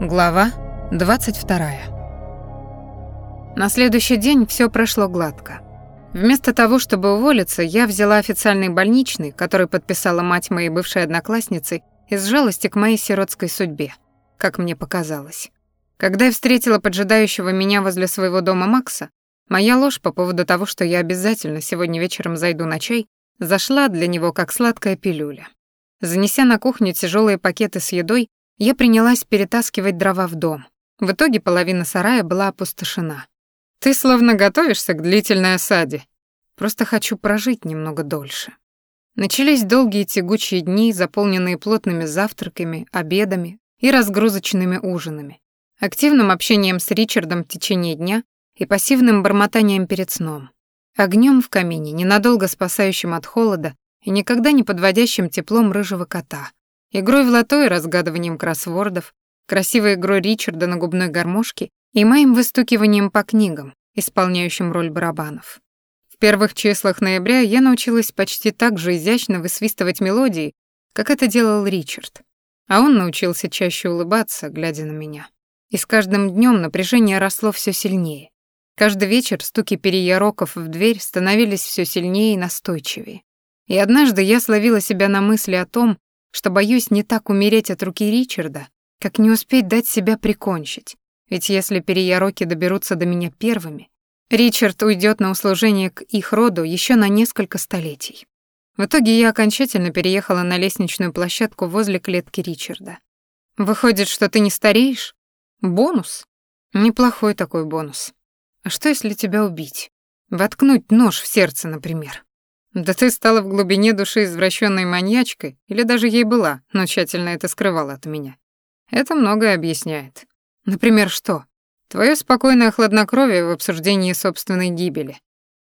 Глава 22. На следующий день все прошло гладко. Вместо того, чтобы уволиться, я взяла официальный больничный, который подписала мать моей бывшей одноклассницы из жалости к моей сиротской судьбе, как мне показалось. Когда я встретила поджидающего меня возле своего дома Макса, моя ложь по поводу того, что я обязательно сегодня вечером зайду на чай, зашла для него как сладкая пилюля. Занеся на кухню тяжелые пакеты с едой, я принялась перетаскивать дрова в дом. В итоге половина сарая была опустошена. «Ты словно готовишься к длительной осаде. Просто хочу прожить немного дольше». Начались долгие тягучие дни, заполненные плотными завтраками, обедами и разгрузочными ужинами, активным общением с Ричардом в течение дня и пассивным бормотанием перед сном, огнем в камине, ненадолго спасающим от холода и никогда не подводящим теплом рыжего кота — игрой в лото и разгадыванием кроссвордов, красивой игрой Ричарда на губной гармошке и моим выстукиванием по книгам, исполняющим роль барабанов. В первых числах ноября я научилась почти так же изящно высвистывать мелодии, как это делал Ричард. А он научился чаще улыбаться, глядя на меня. И с каждым днем напряжение росло все сильнее. Каждый вечер стуки переяроков в дверь становились все сильнее и настойчивее. И однажды я словила себя на мысли о том, что боюсь не так умереть от руки Ричарда, как не успеть дать себя прикончить. Ведь если переяроки доберутся до меня первыми, Ричард уйдет на услужение к их роду еще на несколько столетий. В итоге я окончательно переехала на лестничную площадку возле клетки Ричарда. Выходит, что ты не стареешь? Бонус? Неплохой такой бонус. А что, если тебя убить? Воткнуть нож в сердце, например. Да ты стала в глубине души извращенной маньячкой, или даже ей была, но тщательно это скрывала от меня. Это многое объясняет. Например, что? Твое спокойное хладнокровие в обсуждении собственной гибели.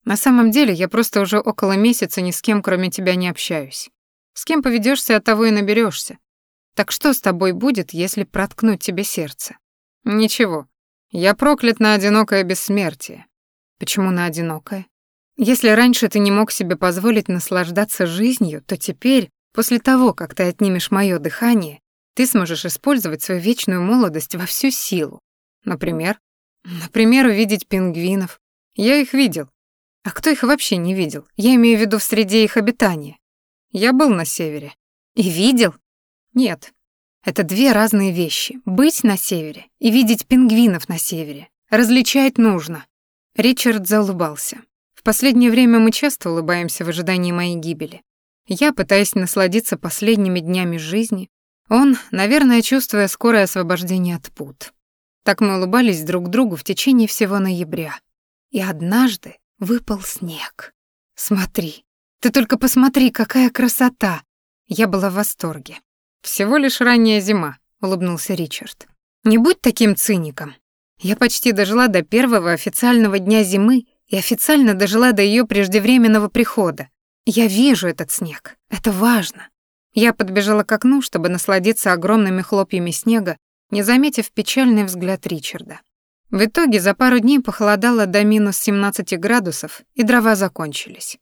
На самом деле, я просто уже около месяца ни с кем, кроме тебя, не общаюсь. С кем поведешься, от того и наберешься. Так что с тобой будет, если проткнуть тебе сердце? Ничего. Я проклят на одинокое бессмертие. Почему на одинокое? Если раньше ты не мог себе позволить наслаждаться жизнью, то теперь, после того, как ты отнимешь моё дыхание, ты сможешь использовать свою вечную молодость во всю силу. Например, например, увидеть пингвинов. Я их видел. А кто их вообще не видел? Я имею в виду в среде их обитания. Я был на севере. И видел? Нет. Это две разные вещи. Быть на севере и видеть пингвинов на севере. Различать нужно. Ричард заулыбался. В последнее время мы часто улыбаемся в ожидании моей гибели. Я пытаюсь насладиться последними днями жизни, он, наверное, чувствуя скорое освобождение от пут. Так мы улыбались друг другу в течение всего ноября. И однажды выпал снег. Смотри, ты только посмотри, какая красота! Я была в восторге. Всего лишь ранняя зима, улыбнулся Ричард. Не будь таким циником. Я почти дожила до первого официального дня зимы и официально дожила до ее преждевременного прихода. Я вижу этот снег. Это важно. Я подбежала к окну, чтобы насладиться огромными хлопьями снега, не заметив печальный взгляд Ричарда. В итоге за пару дней похолодало до минус 17 градусов, и дрова закончились.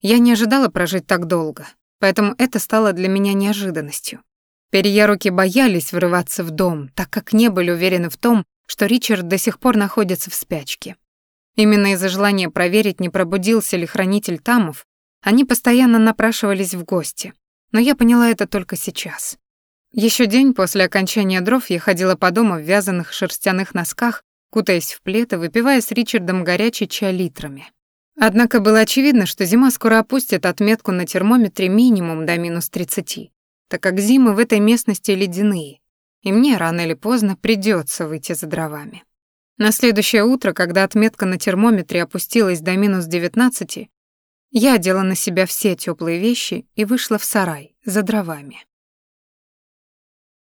Я не ожидала прожить так долго, поэтому это стало для меня неожиданностью. Перьяруки боялись врываться в дом, так как не были уверены в том, что Ричард до сих пор находится в спячке. Именно из-за желания проверить, не пробудился ли хранитель Тамов, они постоянно напрашивались в гости. Но я поняла это только сейчас. Еще день после окончания дров я ходила по дому в вязаных шерстяных носках, кутаясь в плед и выпивая с Ричардом горячий чай литрами. Однако было очевидно, что зима скоро опустит отметку на термометре минимум до минус 30, так как зимы в этой местности ледяные, и мне рано или поздно придется выйти за дровами. На следующее утро, когда отметка на термометре опустилась до минус 19, я одела на себя все теплые вещи и вышла в сарай за дровами.